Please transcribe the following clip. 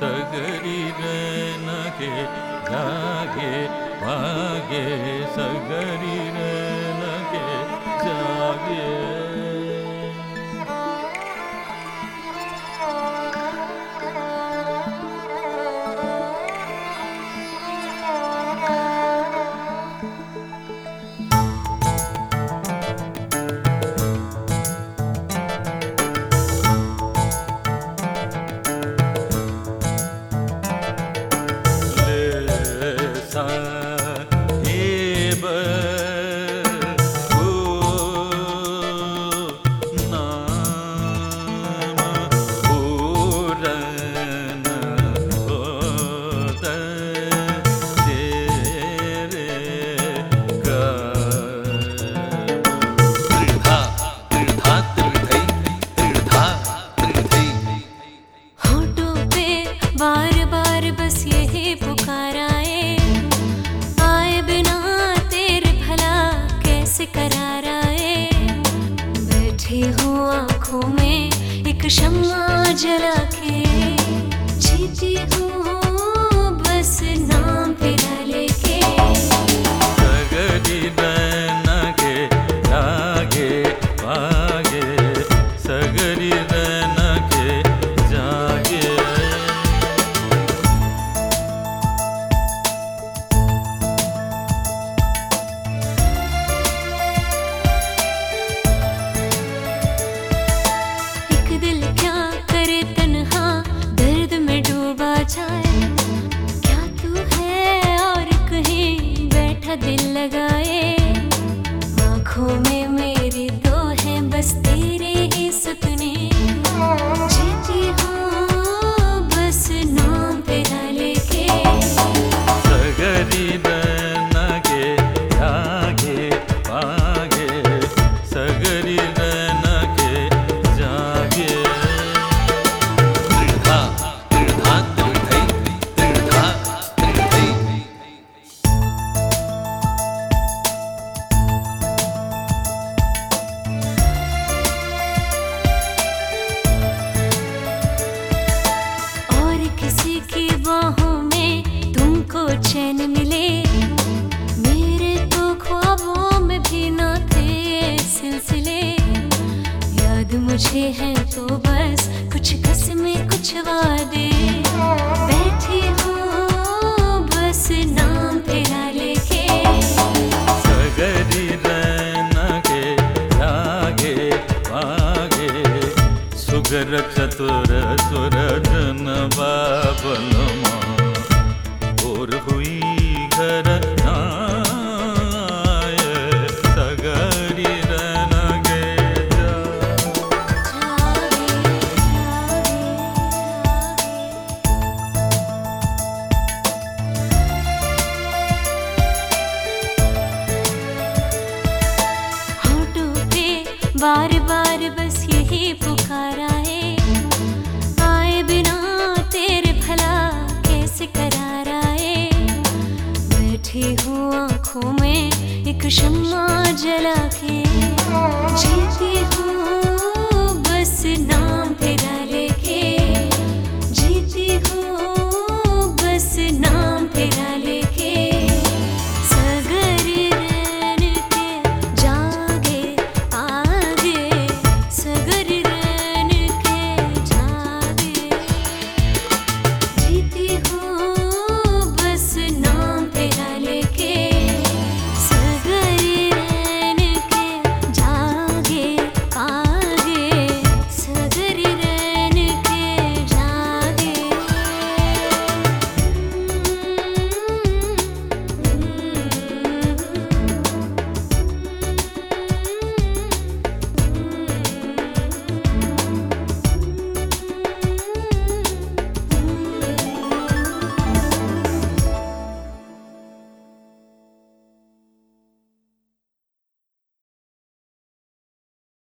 सगरी रन के जागे भागे सगरी रन। शम्मा जला के जीती हूँ। किसी की बाहों में तुमको चैन मिले कुछ बैठी हूँ, बस नाम तेरा लेके सगरी नगे जागे पागे सुगर, चतुर सुर जन बाबनमा बार बार बस यही पुकारा है। आए बिना तेरे भला कैसे करा रहा है। बैठी हूँ आँखों में एक शम्मा जला के। जीती हूँ बस ना